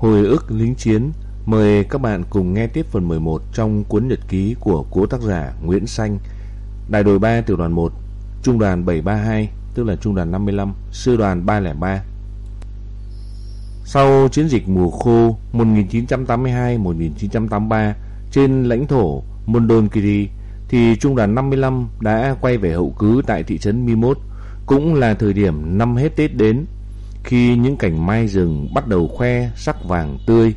Hồi ức lính chiến, Mời các bạn cùng nghe tiếp phần 11 trong cuốn nhật ký của cố tác giả Nguyễn Xanh, Đại đội 3 tiểu đoàn 1 Trung đoàn 732 tức là trung đoàn 55 Sư đoàn 303 Sau chiến dịch mùa khô 1982-1983 trên lãnh thổ Mondonkiri thì trung đoàn 55 đã quay về hậu cứ tại thị trấn Mimot, cũng là thời điểm năm hết Tết đến khi những cảnh mai rừng bắt đầu khoe sắc vàng tươi.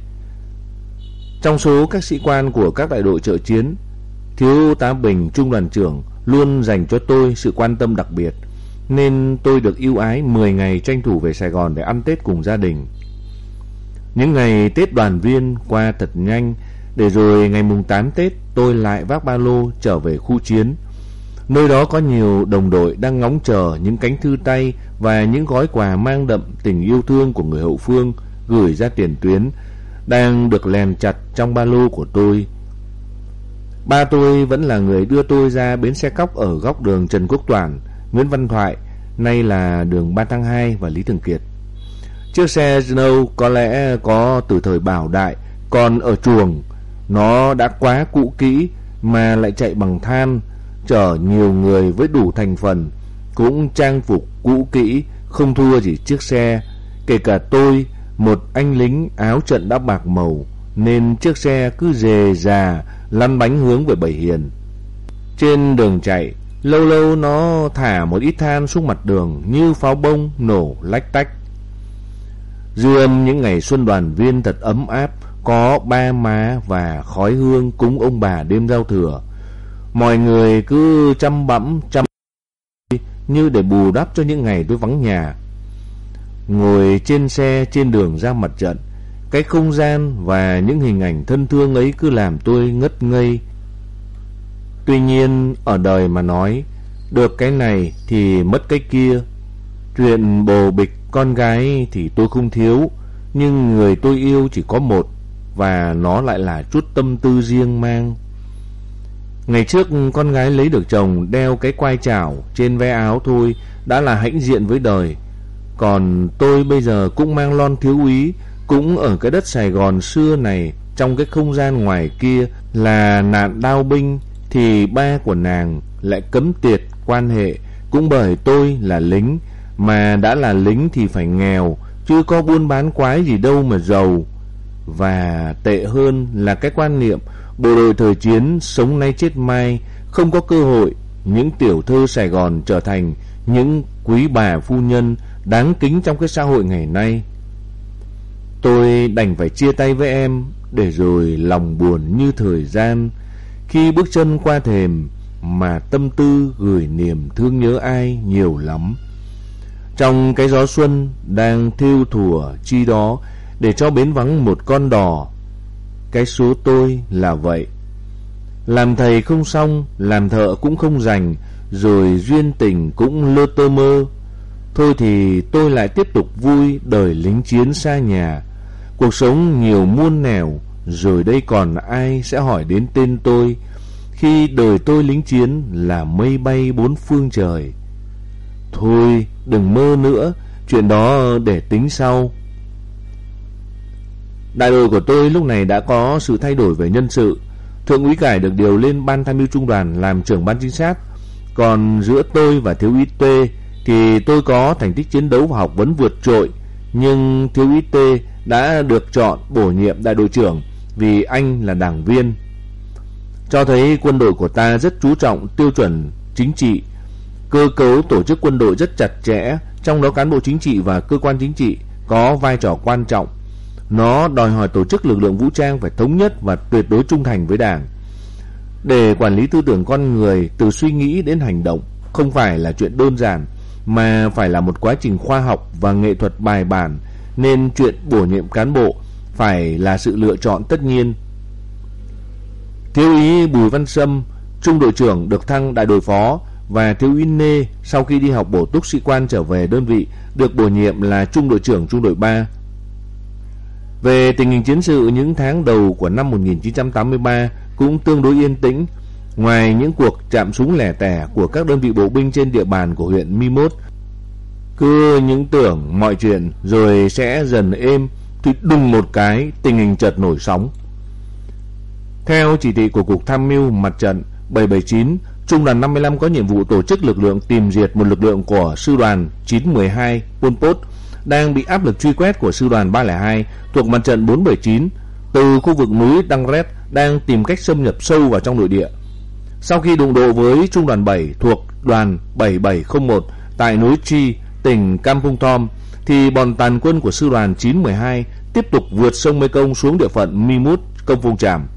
Trong số các sĩ quan của các đại đội trợ chiến, Thiếu tá Bình trung đoàn trưởng luôn dành cho tôi sự quan tâm đặc biệt, nên tôi được ưu ái 10 ngày tranh thủ về Sài Gòn để ăn Tết cùng gia đình. Những ngày Tết đoàn viên qua thật nhanh, để rồi ngày mùng 8 Tết tôi lại vác ba lô trở về khu chiến. Nơi đó có nhiều đồng đội đang ngóng chờ những cánh thư tay và những gói quà mang đậm tình yêu thương của người hậu phương gửi ra tiền tuyến đang được lèn chặt trong ba lô của tôi. Ba tôi vẫn là người đưa tôi ra bến xe cóc ở góc đường Trần Quốc Toản, Nguyễn Văn Thoại, nay là đường 3 tháng 2 và Lý Thường Kiệt. Chiếc xe Snow có lẽ có từ thời Bảo Đại, còn ở chuồng nó đã quá cũ kỹ mà lại chạy bằng than, chở nhiều người với đủ thành phần, cũng trang phục cũ kỹ, không thua gì chiếc xe. Kể cả tôi, một anh lính áo trận đã bạc màu, nên chiếc xe cứ dề già lăn bánh hướng về Bảy Hiền. Trên đường chạy, lâu lâu nó thả một ít than xuống mặt đường như pháo bông nổ lách tách. Dư âm những ngày xuân đoàn viên thật ấm áp, có ba má và khói hương cúng ông bà đêm giao thừa. Mọi người cứ chăm bẵm chăm như để bù đắp cho những ngày tôi vắng nhà. Ngồi trên xe trên đường ra mặt trận, cái không gian và những hình ảnh thân thương ấy cứ làm tôi ngất ngây. Tuy nhiên, ở đời mà nói, được cái này thì mất cái kia. Chuyện bồ bịch con gái thì tôi không thiếu, nhưng người tôi yêu chỉ có một và nó lại là chút tâm tư riêng mang. Ngày trước con gái lấy được chồng đeo cái quai chảo trên ve áo thôi đã là hãnh diện với đời. Còn tôi bây giờ cũng mang lon thiếu úy, cũng ở cái đất Sài Gòn xưa này, trong cái không gian ngoài kia là nạn đao binh, thì ba của nàng lại cấm tiệt quan hệ, cũng bởi tôi là lính, mà đã là lính thì phải nghèo, chứ có buôn bán quái gì đâu mà giàu. Và tệ hơn là cái quan niệm bộ đội thời chiến sống nay chết mai, không có cơ hội, những tiểu thư Sài Gòn trở thành những quý bà phu nhân đáng kính trong cái xã hội ngày nay. Tôi đành phải chia tay với em để rồi lòng buồn như thời gian khi bước chân qua thềm mà tâm tư gửi niềm thương nhớ ai nhiều lắm. Trong cái gió xuân đang thiêu thùa chi đó để cho bến vắng một con đò. Cái số tôi là vậy. Làm thầy không xong, làm thợ cũng không rành, rồi duyên tình cũng lơ tơ mơ. Thôi thì tôi lại tiếp tục vui đời lính chiến xa nhà. Cuộc sống nhiều muôn nẻo, rồi đây còn ai sẽ hỏi đến tên tôi khi đời tôi lính chiến là mây bay bốn phương trời. Thôi, đừng mơ nữa, chuyện đó để tính sau. Đại đội của tôi lúc này đã có sự thay đổi về nhân sự. Thượng úy Cải được điều lên ban tham mưu trung đoàn làm trưởng ban chính sát. Còn giữa tôi và thiếu úy T thì tôi có thành tích chiến đấu và học vấn vượt trội. Nhưng thiếu úy T đã được chọn bổ nhiệm đại đội trưởng vì anh là đảng viên. Cho thấy quân đội của ta rất chú trọng tiêu chuẩn chính trị. Cơ cấu tổ chức quân đội rất chặt chẽ, trong đó cán bộ chính trị và cơ quan chính trị có vai trò quan trọng nó đòi hỏi tổ chức lực lượng vũ trang phải thống nhất và tuyệt đối trung thành với Đảng. Để quản lý tư tưởng con người từ suy nghĩ đến hành động không phải là chuyện đơn giản mà phải là một quá trình khoa học và nghệ thuật bài bản nên chuyện bổ nhiệm cán bộ phải là sự lựa chọn tất nhiên. Thiếu úy Bùi Văn Sâm, trung đội trưởng được thăng đại đội phó và thiếu úy Nê sau khi đi học bổ túc sĩ quan trở về đơn vị được bổ nhiệm là trung đội trưởng trung đội 3 về tình hình chiến sự những tháng đầu của năm 1983 cũng tương đối yên tĩnh, ngoài những cuộc chạm súng lẻ tẻ của các đơn vị bộ binh trên địa bàn của huyện Mi Mốt. Cứ những tưởng mọi chuyện rồi sẽ dần êm, thì đùng một cái tình hình chợt nổi sóng. Theo chỉ thị của Cục Tham mưu Mặt trận 779, Trung đoàn 55 có nhiệm vụ tổ chức lực lượng tìm diệt một lực lượng của Sư đoàn 912 Pol Pot đang bị áp lực truy quét của Sư đoàn 302 thuộc Mặt trận 479 từ khu vực núi Đăng Rét đang tìm cách xâm nhập sâu vào trong nội địa. Sau khi đụng độ với Trung đoàn 7 thuộc đoàn 7701 tại núi Chi, tỉnh Kampung Thom, thì bọn tàn quân của sư đoàn 912 tiếp tục vượt sông Mekong xuống địa phận Mimut, công vùng Tràm.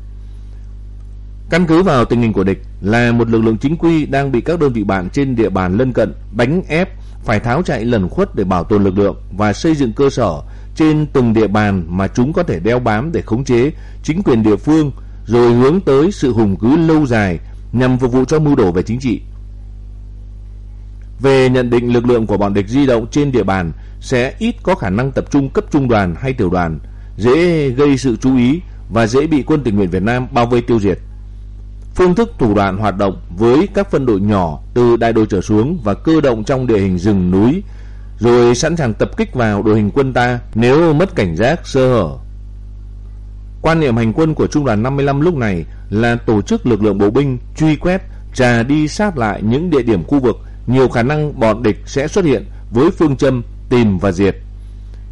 Căn cứ vào tình hình của địch là một lực lượng chính quy đang bị các đơn vị bạn trên địa bàn lân cận đánh ép phải tháo chạy lẩn khuất để bảo tồn lực lượng và xây dựng cơ sở trên từng địa bàn mà chúng có thể đeo bám để khống chế chính quyền địa phương rồi hướng tới sự hùng cứ lâu dài nhằm phục vụ cho mưu đồ về chính trị. Về nhận định lực lượng của bọn địch di động trên địa bàn sẽ ít có khả năng tập trung cấp trung đoàn hay tiểu đoàn, dễ gây sự chú ý và dễ bị quân tình nguyện Việt Nam bao vây tiêu diệt. Phương thức thủ đoạn hoạt động với các phân đội nhỏ từ đại đội trở xuống và cơ động trong địa hình rừng núi rồi sẵn sàng tập kích vào đội hình quân ta nếu mất cảnh giác sơ hở. Quan niệm hành quân của trung đoàn 55 lúc này là tổ chức lực lượng bộ binh truy quét, trà đi sát lại những địa điểm khu vực nhiều khả năng bọn địch sẽ xuất hiện với phương châm tìm và diệt.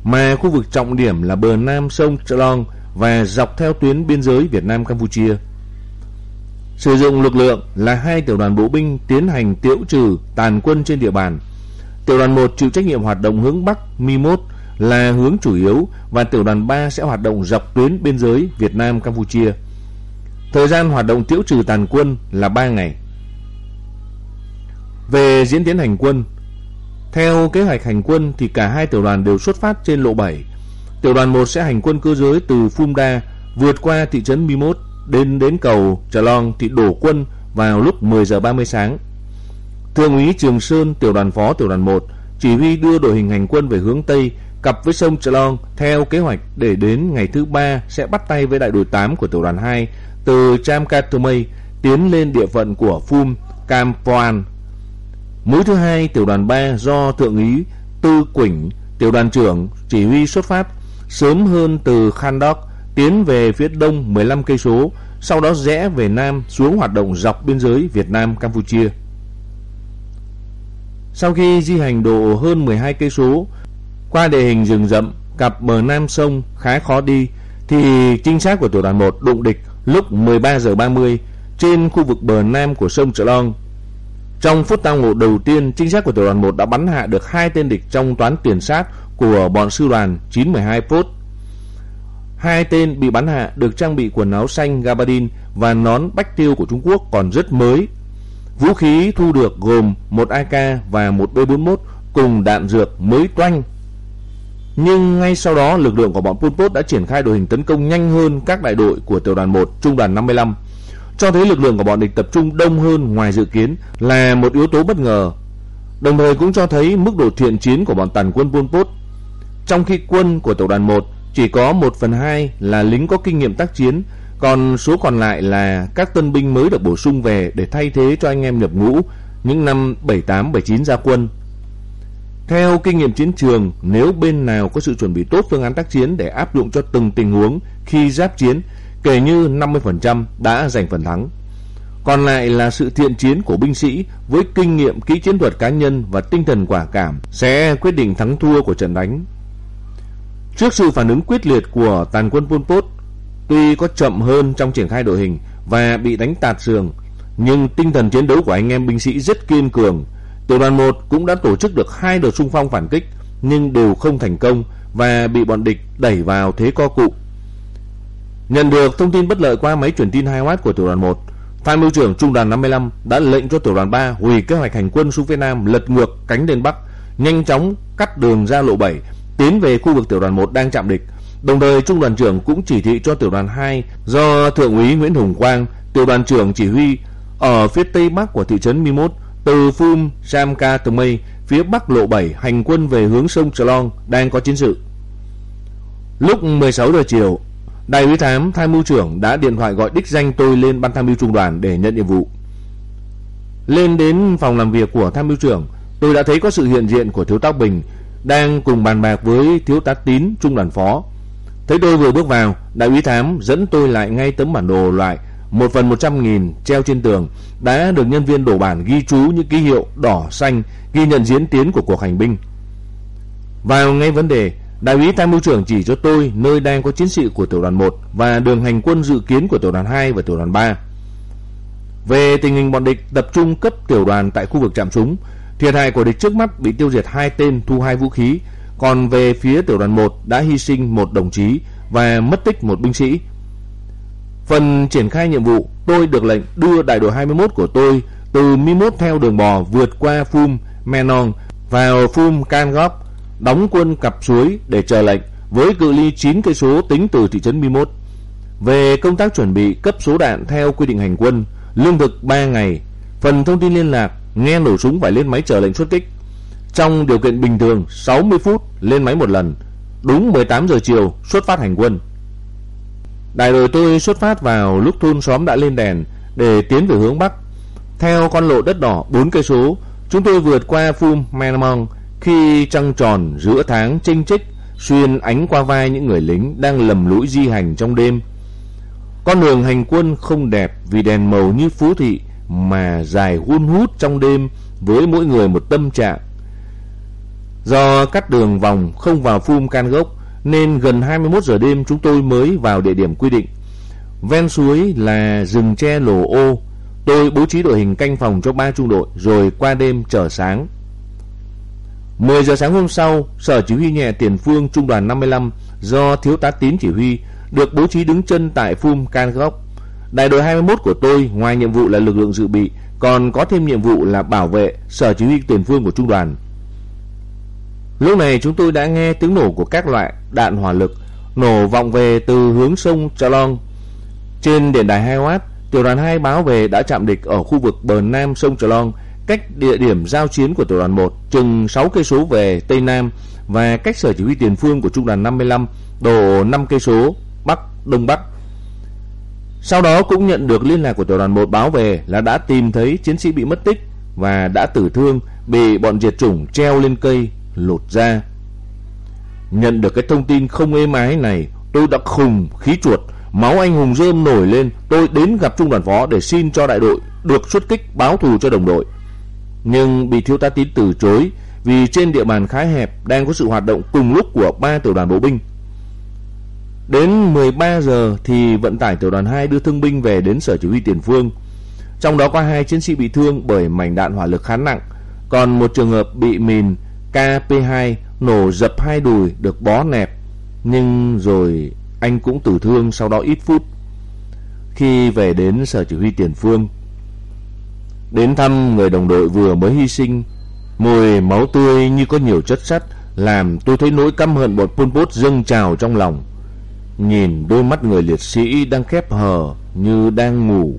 Mà khu vực trọng điểm là bờ nam sông Chalong và dọc theo tuyến biên giới Việt Nam Campuchia. Sử dụng lực lượng là hai tiểu đoàn bộ binh tiến hành tiễu trừ tàn quân trên địa bàn. Tiểu đoàn 1 chịu trách nhiệm hoạt động hướng Bắc Mi 1 là hướng chủ yếu và tiểu đoàn 3 sẽ hoạt động dọc tuyến biên giới Việt Nam Campuchia. Thời gian hoạt động tiễu trừ tàn quân là 3 ngày. Về diễn tiến hành quân, theo kế hoạch hành quân thì cả hai tiểu đoàn đều xuất phát trên lộ 7. Tiểu đoàn 1 sẽ hành quân cơ giới từ Phumda vượt qua thị trấn Mi-mốt đến đến cầu Trà Long thì đổ quân vào lúc 10 giờ 30 sáng. Thượng úy Trường Sơn, tiểu đoàn phó tiểu đoàn 1 chỉ huy đưa đội hình hành quân về hướng Tây cặp với sông Trà Long theo kế hoạch để đến ngày thứ ba sẽ bắt tay với đại đội 8 của tiểu đoàn 2 từ Chamkatomay tiến lên địa phận của Phum Kampoan Mũi thứ hai tiểu đoàn 3 do thượng úy Tư Quỳnh, tiểu đoàn trưởng chỉ huy xuất phát sớm hơn từ Khandok tiến về phía đông 15 cây số, sau đó rẽ về nam xuống hoạt động dọc biên giới Việt Nam Campuchia. Sau khi di hành độ hơn 12 cây số qua địa hình rừng rậm, cặp bờ nam sông khá khó đi thì trinh sát của tiểu đoàn 1 đụng địch lúc 13 giờ 30 trên khu vực bờ nam của sông Trợ Long trong phút tao ngộ đầu tiên, trinh sát của tiểu đoàn 1 đã bắn hạ được hai tên địch trong toán tiền sát của bọn sư đoàn 912 Post. Hai tên bị bắn hạ được trang bị quần áo xanh gabardine và nón bách tiêu của Trung Quốc còn rất mới. Vũ khí thu được gồm một AK và một B41 cùng đạn dược mới toanh. Nhưng ngay sau đó lực lượng của bọn Pol Pot đã triển khai đội hình tấn công nhanh hơn các đại đội của tiểu đoàn 1, trung đoàn 55 cho thấy lực lượng của bọn địch tập trung đông hơn ngoài dự kiến là một yếu tố bất ngờ. Đồng thời cũng cho thấy mức độ thiện chiến của bọn tàn quân Pol Pot. Trong khi quân của tiểu đoàn 1 chỉ có 1 phần 2 là lính có kinh nghiệm tác chiến, còn số còn lại là các tân binh mới được bổ sung về để thay thế cho anh em nhập ngũ những năm 78, 79 ra quân. Theo kinh nghiệm chiến trường, nếu bên nào có sự chuẩn bị tốt phương án tác chiến để áp dụng cho từng tình huống khi giáp chiến kể như 50% đã giành phần thắng. Còn lại là sự thiện chiến của binh sĩ với kinh nghiệm kỹ chiến thuật cá nhân và tinh thần quả cảm sẽ quyết định thắng thua của trận đánh. Trước sự phản ứng quyết liệt của tàn quân Pol Pot, tuy có chậm hơn trong triển khai đội hình và bị đánh tạt sườn, nhưng tinh thần chiến đấu của anh em binh sĩ rất kiên cường. Tiểu đoàn 1 cũng đã tổ chức được hai đợt xung phong phản kích nhưng đều không thành công và bị bọn địch đẩy vào thế co cụm Nhận được thông tin bất lợi qua máy truyền tin 2W của tiểu đoàn 1, Tham mưu trưởng trung đoàn 55 đã lệnh cho tiểu đoàn 3 hủy kế hoạch hành quân xuống phía nam lật ngược cánh lên bắc, nhanh chóng cắt đường ra lộ 7, tiến về khu vực tiểu đoàn 1 đang chạm địch. Đồng thời trung đoàn trưởng cũng chỉ thị cho tiểu đoàn 2 do thượng úy Nguyễn Hùng Quang, tiểu đoàn trưởng chỉ huy ở phía tây bắc của thị trấn Mi từ Phum Samka mây phía bắc lộ 7 hành quân về hướng sông Chlong đang có chiến sự. Lúc 16 giờ chiều, Đại úy thám tham mưu trưởng đã điện thoại gọi đích danh tôi lên ban tham mưu trung đoàn để nhận nhiệm vụ. Lên đến phòng làm việc của tham mưu trưởng, tôi đã thấy có sự hiện diện của thiếu tá Bình đang cùng bàn bạc với thiếu tá Tín trung đoàn phó. Thấy tôi vừa bước vào, đại úy thám dẫn tôi lại ngay tấm bản đồ loại một phần một trăm nghìn treo trên tường đã được nhân viên đổ bản ghi chú những ký hiệu đỏ xanh ghi nhận diễn tiến của cuộc hành binh. Vào ngay vấn đề, đại úy tham mưu trưởng chỉ cho tôi nơi đang có chiến sĩ của tiểu đoàn 1 và đường hành quân dự kiến của tiểu đoàn 2 và tiểu đoàn 3. Về tình hình bọn địch tập trung cấp tiểu đoàn tại khu vực chạm súng thiệt hại của địch trước mắt bị tiêu diệt hai tên thu hai vũ khí, còn về phía tiểu đoàn 1 đã hy sinh một đồng chí và mất tích một binh sĩ. Phần triển khai nhiệm vụ, tôi được lệnh đưa đại đội 21 của tôi từ Mi-1 theo đường bò vượt qua Phum Menon vào Phum Cangop, đóng quân cặp suối để chờ lệnh với cự ly 9 cây số tính từ thị trấn Mi-1. Về công tác chuẩn bị cấp số đạn theo quy định hành quân, lương thực 3 ngày, phần thông tin liên lạc, nghe nổ súng phải lên máy chờ lệnh xuất kích. Trong điều kiện bình thường 60 phút lên máy một lần, đúng 18 giờ chiều xuất phát hành quân. Đại đội tôi xuất phát vào lúc thôn xóm đã lên đèn để tiến về hướng bắc. Theo con lộ đất đỏ 4 cây số, chúng tôi vượt qua Phum Menamong khi trăng tròn giữa tháng chênh chích xuyên ánh qua vai những người lính đang lầm lũi di hành trong đêm. Con đường hành quân không đẹp vì đèn màu như phú thị mà dài hun hút trong đêm với mỗi người một tâm trạng. Do cắt đường vòng không vào Phum Can Gốc nên gần 21 giờ đêm chúng tôi mới vào địa điểm quy định. Ven suối là rừng tre lồ ô. Tôi bố trí đội hình canh phòng cho ba trung đội rồi qua đêm chờ sáng. 10 giờ sáng hôm sau, Sở Chỉ huy nhẹ tiền phương Trung đoàn 55 do Thiếu tá Tín chỉ huy được bố trí đứng chân tại Phum Can Gốc. Đại đội 21 của tôi ngoài nhiệm vụ là lực lượng dự bị còn có thêm nhiệm vụ là bảo vệ Sở Chỉ huy tiền phương của Trung đoàn. Lúc này chúng tôi đã nghe tiếng nổ của các loại đạn hỏa lực nổ vọng về từ hướng sông Chalong. Trên điện đài 2W, tiểu đoàn 2 báo về đã chạm địch ở khu vực bờ nam sông Chalong, cách địa điểm giao chiến của tiểu đoàn 1 chừng 6 cây số về tây nam và cách sở chỉ huy tiền phương của trung đoàn 55 độ 5 cây số bắc đông bắc. Sau đó cũng nhận được liên lạc của tiểu đoàn 1 báo về là đã tìm thấy chiến sĩ bị mất tích và đã tử thương bị bọn diệt chủng treo lên cây lột ra. Nhận được cái thông tin không êm ái này, tôi đã khùng khí chuột, máu anh hùng rơm nổi lên, tôi đến gặp trung đoàn phó để xin cho đại đội được xuất kích báo thù cho đồng đội. Nhưng bị thiếu tá tín từ chối vì trên địa bàn khá hẹp đang có sự hoạt động cùng lúc của ba tiểu đoàn bộ binh. Đến 13 giờ thì vận tải tiểu đoàn 2 đưa thương binh về đến sở chỉ huy tiền phương. Trong đó có hai chiến sĩ bị thương bởi mảnh đạn hỏa lực khá nặng, còn một trường hợp bị mìn KP2 nổ dập hai đùi được bó nẹp, nhưng rồi anh cũng tử thương sau đó ít phút. Khi về đến sở chỉ huy tiền phương, đến thăm người đồng đội vừa mới hy sinh, mùi máu tươi như có nhiều chất sắt làm tôi thấy nỗi căm hận bọn Pol Pot dâng trào trong lòng. Nhìn đôi mắt người liệt sĩ đang khép hờ như đang ngủ,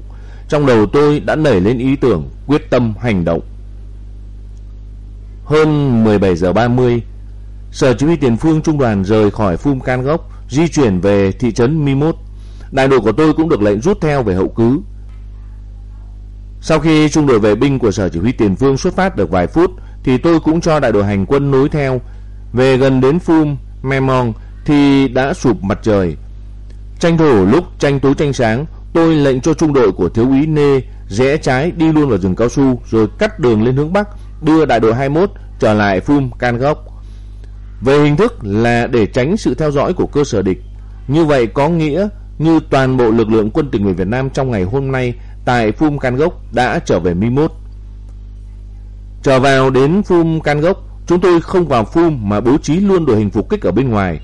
trong đầu tôi đã nảy lên ý tưởng quyết tâm hành động. Hơn 17 giờ 30, Sở Chỉ huy Tiền phương Trung đoàn rời khỏi Phum Can Gốc, di chuyển về thị trấn Mi Mốt. Đại đội của tôi cũng được lệnh rút theo về hậu cứ. Sau khi trung đội vệ binh của Sở Chỉ huy Tiền phương xuất phát được vài phút, thì tôi cũng cho đại đội hành quân nối theo. Về gần đến Phum, Memong thì đã sụp mặt trời. Tranh thủ lúc tranh tối tranh sáng, tôi lệnh cho trung đội của thiếu úy Nê rẽ trái đi luôn vào rừng cao su rồi cắt đường lên hướng bắc đưa đại đội 21 trở lại Phum Can Gốc. Về hình thức là để tránh sự theo dõi của cơ sở địch. Như vậy có nghĩa như toàn bộ lực lượng quân tình nguyện Việt Nam trong ngày hôm nay tại Phum Can Gốc đã trở về Mi Mốt. Trở vào đến Phum Can Gốc, chúng tôi không vào Phum mà bố trí luôn đội hình phục kích ở bên ngoài.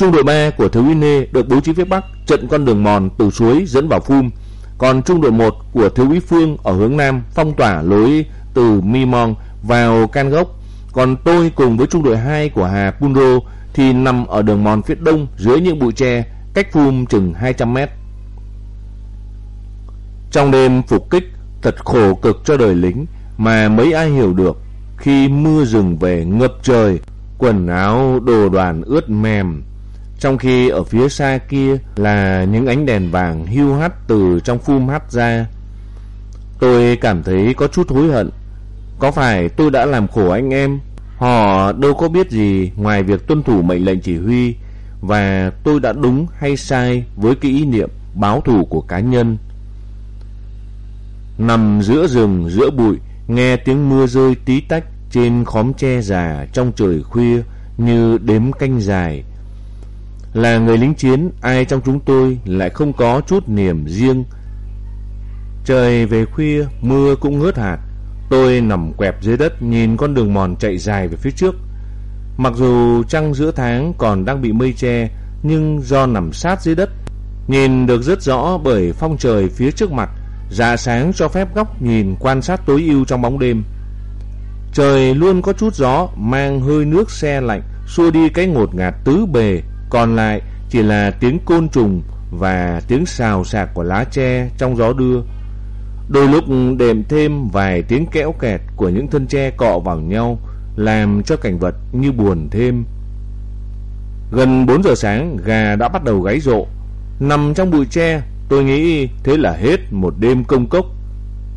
Trung đội 3 của Thiếu úy Nê được bố trí phía Bắc trận con đường mòn từ suối dẫn vào Phum. Còn trung đội 1 của Thiếu úy Phương ở hướng Nam phong tỏa lối từ Mi Mong vào Can Gốc. Còn tôi cùng với trung đội 2 của Hà Punro thì nằm ở đường mòn phía đông dưới những bụi tre cách Phum chừng 200 mét. Trong đêm phục kích thật khổ cực cho đời lính mà mấy ai hiểu được khi mưa rừng về ngập trời, quần áo đồ đoàn ướt mềm. Trong khi ở phía xa kia là những ánh đèn vàng hưu hắt từ trong phum hắt ra. Tôi cảm thấy có chút hối hận có phải tôi đã làm khổ anh em? Họ đâu có biết gì ngoài việc tuân thủ mệnh lệnh chỉ huy và tôi đã đúng hay sai với cái ý niệm báo thù của cá nhân. Nằm giữa rừng, giữa bụi, nghe tiếng mưa rơi tí tách trên khóm tre già trong trời khuya như đếm canh dài. Là người lính chiến, ai trong chúng tôi lại không có chút niềm riêng. Trời về khuya, mưa cũng ngớt hạt. Tôi nằm quẹp dưới đất nhìn con đường mòn chạy dài về phía trước. Mặc dù trăng giữa tháng còn đang bị mây che, nhưng do nằm sát dưới đất, nhìn được rất rõ bởi phong trời phía trước mặt, dạ sáng cho phép góc nhìn quan sát tối ưu trong bóng đêm. Trời luôn có chút gió mang hơi nước xe lạnh xua đi cái ngột ngạt tứ bề, còn lại chỉ là tiếng côn trùng và tiếng xào xạc của lá tre trong gió đưa. Đôi lúc đệm thêm vài tiếng kẽo kẹt của những thân tre cọ vào nhau, làm cho cảnh vật như buồn thêm. Gần 4 giờ sáng, gà đã bắt đầu gáy rộ. Nằm trong bụi tre, tôi nghĩ thế là hết một đêm công cốc.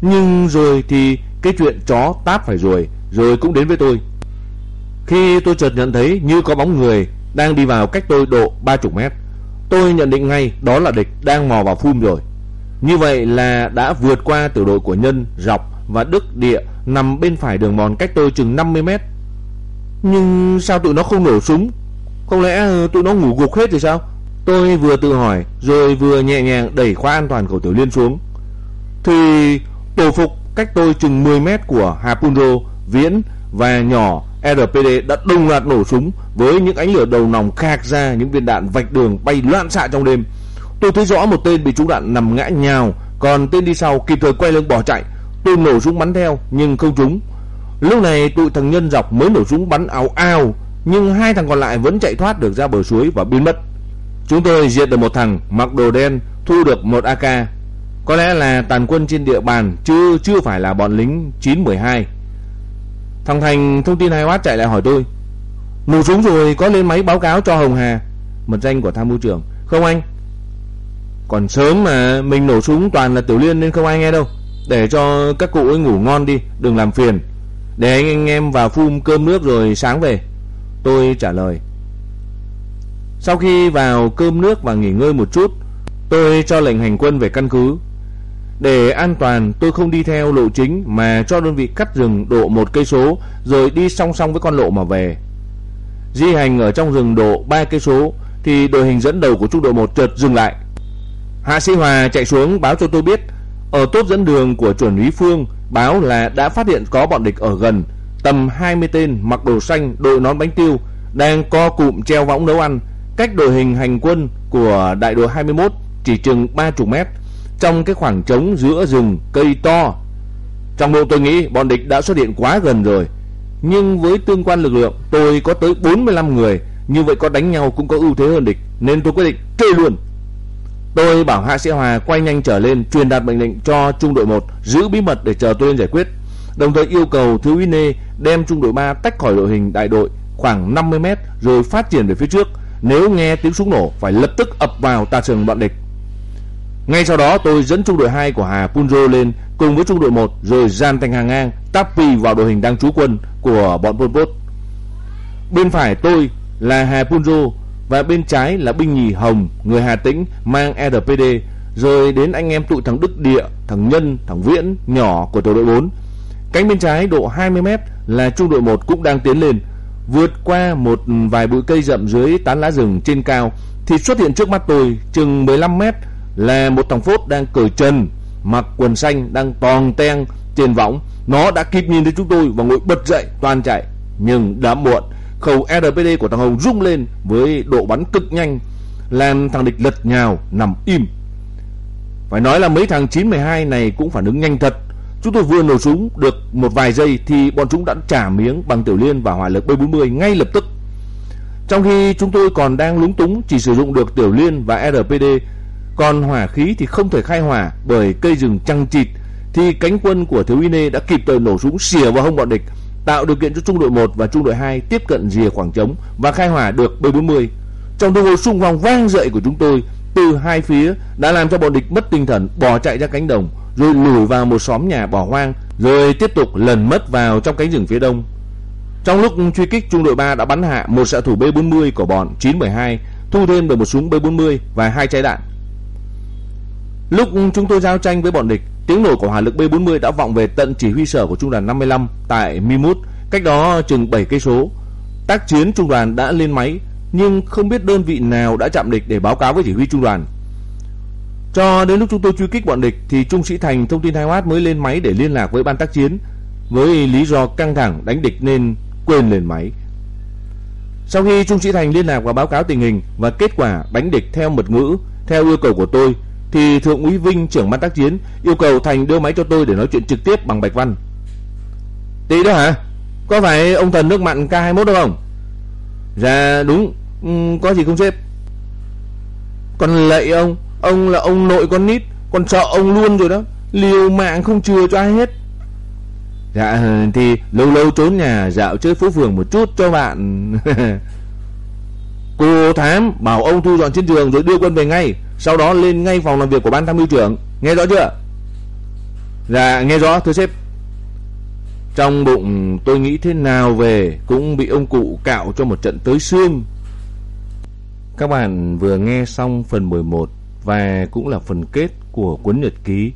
Nhưng rồi thì cái chuyện chó táp phải rồi, rồi cũng đến với tôi. Khi tôi chợt nhận thấy như có bóng người đang đi vào cách tôi độ 30 mét, tôi nhận định ngay đó là địch đang mò vào phum rồi. Như vậy là đã vượt qua tiểu đội của Nhân, Dọc và Đức Địa nằm bên phải đường mòn cách tôi chừng 50 mét. Nhưng sao tụi nó không nổ súng? Không lẽ ờ, tụi nó ngủ gục hết rồi sao? Tôi vừa tự hỏi rồi vừa nhẹ nhàng đẩy khóa an toàn của Tiểu Liên xuống. Thì tổ phục cách tôi chừng 10 mét của Hapunro, Viễn và nhỏ RPD đã đồng loạt nổ súng với những ánh lửa đầu nòng khạc ra những viên đạn vạch đường bay loạn xạ trong đêm. Tôi thấy rõ một tên bị trúng đạn nằm ngã nhào, còn tên đi sau kịp thời quay lưng bỏ chạy. Tôi nổ súng bắn theo nhưng không trúng. Lúc này tụi thằng nhân dọc mới nổ súng bắn ảo ào, nhưng hai thằng còn lại vẫn chạy thoát được ra bờ suối và biến mất. Chúng tôi diệt được một thằng mặc đồ đen, thu được một AK. Có lẽ là tàn quân trên địa bàn chứ chưa phải là bọn lính 912. Thằng Thành thông tin hai watt chạy lại hỏi tôi. Nổ súng rồi có lên máy báo cáo cho Hồng Hà, mật danh của tham mưu trưởng. Không anh, còn sớm mà mình nổ súng toàn là Tiểu Liên nên không ai nghe đâu. Để cho các cụ ấy ngủ ngon đi, đừng làm phiền. Để anh, anh em vào phun cơm nước rồi sáng về. Tôi trả lời. Sau khi vào cơm nước và nghỉ ngơi một chút, tôi cho lệnh hành quân về căn cứ. Để an toàn, tôi không đi theo lộ chính mà cho đơn vị cắt rừng độ một cây số rồi đi song song với con lộ mà về. Di hành ở trong rừng độ 3 cây số thì đội hình dẫn đầu của trung đội 1 chợt dừng lại. Hạ sĩ Hòa chạy xuống báo cho tôi biết ở tốt dẫn đường của chuẩn úy Phương báo là đã phát hiện có bọn địch ở gần, tầm 20 tên mặc đồ xanh, đội nón bánh tiêu đang co cụm treo võng nấu ăn, cách đội hình hành quân của đại đội 21 chỉ chừng 30 mét, trong cái khoảng trống giữa rừng cây to. Trong bộ tôi nghĩ bọn địch đã xuất hiện quá gần rồi, nhưng với tương quan lực lượng tôi có tới 45 người, như vậy có đánh nhau cũng có ưu thế hơn địch, nên tôi quyết định kê luôn. Tôi bảo Hạ Sĩ Hòa quay nhanh trở lên truyền đạt mệnh lệnh cho trung đội 1 giữ bí mật để chờ tôi lên giải quyết. Đồng thời yêu cầu Thiếu úy Nê đem trung đội 3 tách khỏi đội hình đại đội khoảng 50 mét rồi phát triển về phía trước. Nếu nghe tiếng súng nổ phải lập tức ập vào tà trường bọn địch. Ngay sau đó tôi dẫn trung đội 2 của Hà Punjo lên cùng với trung đội 1 rồi dàn thành hàng ngang Tapi vào đội hình đang trú quân của bọn Pol Pot. Bên phải tôi là Hà Punjo và bên trái là binh nhì Hồng, người Hà Tĩnh mang RPD, rồi đến anh em tụi thằng Đức Địa, thằng Nhân, thằng Viễn nhỏ của tổ đội 4. Cánh bên trái độ 20m là trung đội 1 cũng đang tiến lên, vượt qua một vài bụi cây rậm dưới tán lá rừng trên cao thì xuất hiện trước mắt tôi chừng 15 mét là một thằng phốt đang cởi chân, mặc quần xanh đang toàn ten trên võng. Nó đã kịp nhìn thấy chúng tôi và ngồi bật dậy toàn chạy, nhưng đã muộn khẩu RPD của thằng Hồng rung lên với độ bắn cực nhanh, làm thằng địch lật nhào nằm im. Phải nói là mấy thằng 912 này cũng phản ứng nhanh thật. Chúng tôi vừa nổ súng được một vài giây thì bọn chúng đã trả miếng bằng tiểu liên và hỏa lực B40 ngay lập tức. Trong khi chúng tôi còn đang lúng túng chỉ sử dụng được tiểu liên và RPD, còn hỏa khí thì không thể khai hỏa bởi cây rừng trăng chịt thì cánh quân của thiếu uy đã kịp thời nổ súng xỉa vào hông bọn địch tạo điều kiện cho trung đội 1 và trung đội 2 tiếp cận rìa khoảng trống và khai hỏa được B40. Trong đồng hồ xung phong vang dậy của chúng tôi từ hai phía đã làm cho bọn địch mất tinh thần bỏ chạy ra cánh đồng rồi lùi vào một xóm nhà bỏ hoang rồi tiếp tục lần mất vào trong cánh rừng phía đông. Trong lúc truy kích trung đội 3 đã bắn hạ một xạ thủ B40 của bọn 912, thu thêm được một súng B40 và hai trái đạn. Lúc chúng tôi giao tranh với bọn địch, tiếng nổ của hỏa lực B40 đã vọng về tận chỉ huy sở của trung đoàn 55 tại Mimut, cách đó chừng 7 cây số. Tác chiến trung đoàn đã lên máy, nhưng không biết đơn vị nào đã chạm địch để báo cáo với chỉ huy trung đoàn. Cho đến lúc chúng tôi truy kích bọn địch thì Trung sĩ Thành thông tin 2 watt mới lên máy để liên lạc với ban tác chiến với lý do căng thẳng đánh địch nên quên lên máy. Sau khi Trung sĩ Thành liên lạc và báo cáo tình hình và kết quả đánh địch theo mật ngữ theo yêu cầu của tôi thì thượng úy Vinh trưởng ban tác chiến yêu cầu Thành đưa máy cho tôi để nói chuyện trực tiếp bằng Bạch Văn. Tí đó hả? Có phải ông thần nước mặn K21 đâu không? Dạ đúng, ừ, có gì không sếp? Còn lạy ông, ông là ông nội con nít, còn sợ ông luôn rồi đó, liều mạng không chừa cho ai hết. Dạ thì lâu lâu trốn nhà dạo chơi phố phường một chút cho bạn. Cô Thám bảo ông thu dọn chiến trường rồi đưa quân về ngay, sau đó lên ngay phòng làm việc của ban tham mưu trưởng, nghe rõ chưa? Dạ nghe rõ thưa sếp. Trong bụng tôi nghĩ thế nào về cũng bị ông cụ cạo cho một trận tới xương. Các bạn vừa nghe xong phần 11 và cũng là phần kết của cuốn nhật ký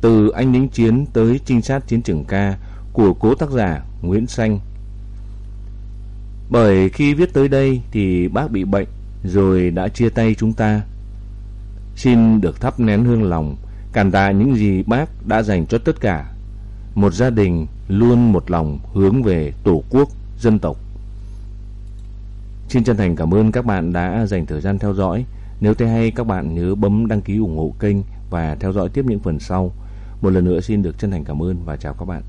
từ anh lính chiến tới trinh sát chiến trường ca của cố tác giả Nguyễn Xanh. Bởi khi viết tới đây thì bác bị bệnh rồi đã chia tay chúng ta. Xin được thắp nén hương lòng, cảm tạ những gì bác đã dành cho tất cả. Một gia đình luôn một lòng hướng về Tổ quốc, dân tộc. Xin chân thành cảm ơn các bạn đã dành thời gian theo dõi. Nếu thấy hay các bạn nhớ bấm đăng ký ủng hộ kênh và theo dõi tiếp những phần sau. Một lần nữa xin được chân thành cảm ơn và chào các bạn.